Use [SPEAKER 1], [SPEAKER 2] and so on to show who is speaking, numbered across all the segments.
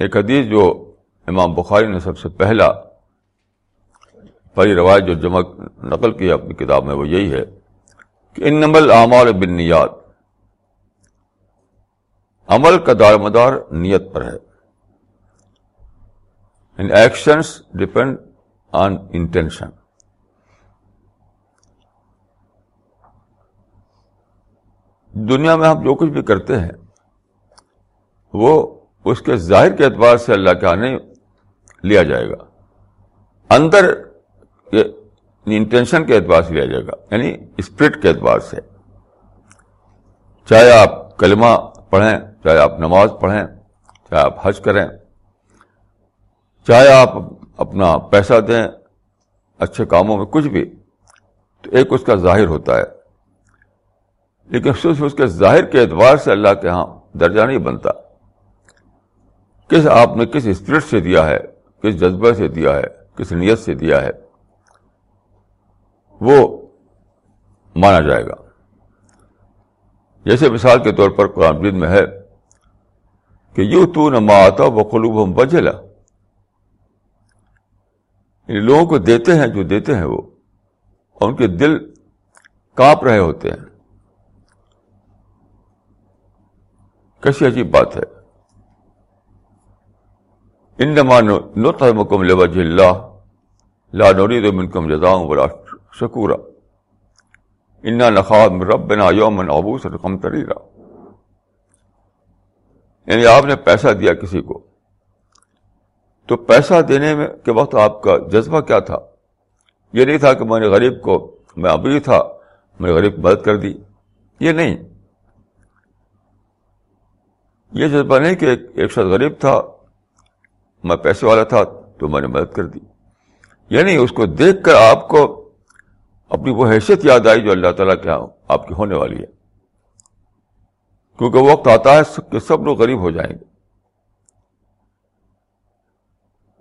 [SPEAKER 1] ایک حدیث جو امام بخاری نے سب سے پہلا پہلی روایت جو جمع نقل کی اپنی کتاب میں وہ یہی ہے کہ ان نمبل اعمال بنیاد عمل کا دار مدار نیت پر ہے۔ In actions depend on intention دنیا میں ہم جو کچھ بھی کرتے ہیں، وہ اس کے ظاہر کے اعتبار سے اللہ کے آنے لیا جائے گا۔ اندر انٹینشن کے اعتبار سے لیا جائے گا یعنی اسپرٹ کے اعتبار سے۔ چاہے آپ کلمہ پڑھیں، چاہے آپ نماز پڑھیں، چاہے آپ حج کریں، چاہے آپ اپنا پیسہ دیں، اچھے کاموں میں کچھ بھی، تو ایک اس کا ظاہر ہوتا ہے۔ لیکن صرف اس کے ظاہر کے اعتبار سے اللہ کے ہاں درجہ نہیں بنتا۔ کس آپ نے کس اسپرٹ سے دیا ہے؟ کس جذبہ سے دیا ہے؟ کس نیت سے دیا ہے؟ وہ مانا جائے گا۔ جیسے مثال کے طور پر قرآن مجید میں ہے کہ یو تو نہ آتا وہ قلوب ہم بجلا یعنی لوگوں کو دیتے ہیں جو دیتے ہیں وہ، اور ان کے دل کاپ رہے ہوتے ہیں۔ کیسی عجیب بات ہے۔ ان نو تمکم لوج اللہ لا نوری تو من کم جزاؤں بڑا شکورا انا نخاب رب یومن ابوس رقم تریرا یعنی آپ نے پیسہ دیا کسی کو. تو پیسہ دینے میں کے وقت آپ کا جذبہ کیا تھا؟ یہ نہیں تھا کہ میں نے غریب کو میں ابھی تھا، میں نے غریب مدد کر دی. یہ نہیں. یہ جذبہ نہیں کہ ایک شخص غریب تھا میں پیسے والا تھا تو میں نے مدد کر دی۔ یعنی اس کو دیکھ کر آپ کو اپنی وہ حیثیت یاد آئی جو اللہ تعالیٰ کے ہاں آپ کی ہونے والی ہے۔ کیونکہ وقت آتا ہے کہ سب لوگ غریب ہو جائیں گے۔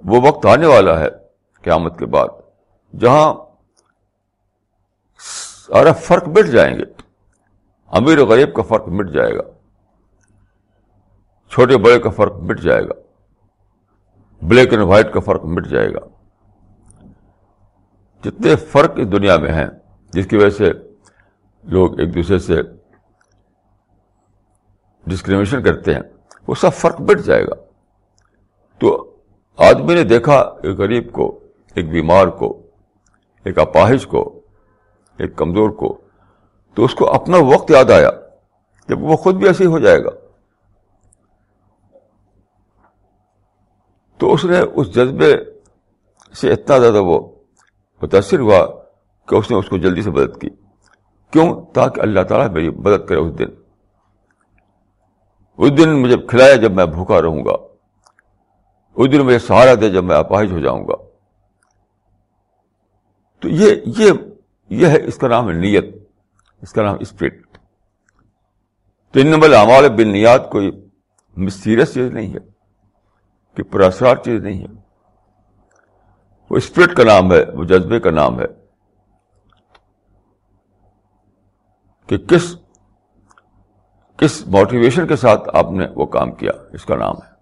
[SPEAKER 1] وہ وقت آنے والا ہے قیامت کے بعد، جہاں سارا فرق مٹ جائیں گے۔ امیر و غریب کا فرق مٹ جائے گا۔ چھوٹے بڑے کا فرق مٹ جائے گا۔ بلیک اینڈ وائٹ کا فرق مٹ جائے گا۔ جتنے فرق اس دنیا میں ہیں، جس کی وجہ سے لوگ ایک دوسرے سے ڈسکریمنیشن کرتے ہیں، وہ سب فرق مٹ جائے گا۔ تو آدمی نے دیکھا، ایک غریب کو، ایک بیمار کو، ایک اپاہج کو، ایک کمزور کو، تو اس کو اپنا وقت یاد آیا، جب وہ خود بھی ایسے ہی ہو جائے گا۔ تو اس نے اس جذبے سے اتنا زیادہ وہ متاثر ہوا کہ اس نے اس کو جلدی سے مدد کی۔ کیوں؟ تاکہ اللہ تعالیٰ میری مدد کرے اس دن۔ اس دن مجھے کھلایا جب میں بھوکا رہوں گا۔ اس دن مجھے سہارا دے جب میں اپاہج ہو جاؤں گا۔ تو یہ یہ یہ ہے اس کا نام ہے نیت، اس کا نام اسپرٹ۔ تو ان نمبر امال بن نیات کوئی مسٹیریس چیز نہیں ہے۔ کہ پراسرار چیز نہیں ہے۔ وہ اسپرٹ کا نام ہے، وہ جذبے کا نام ہے۔ کہ کس کس موٹیویشن کے ساتھ آپ نے وہ کام کیا؟ اس کا نام ہے۔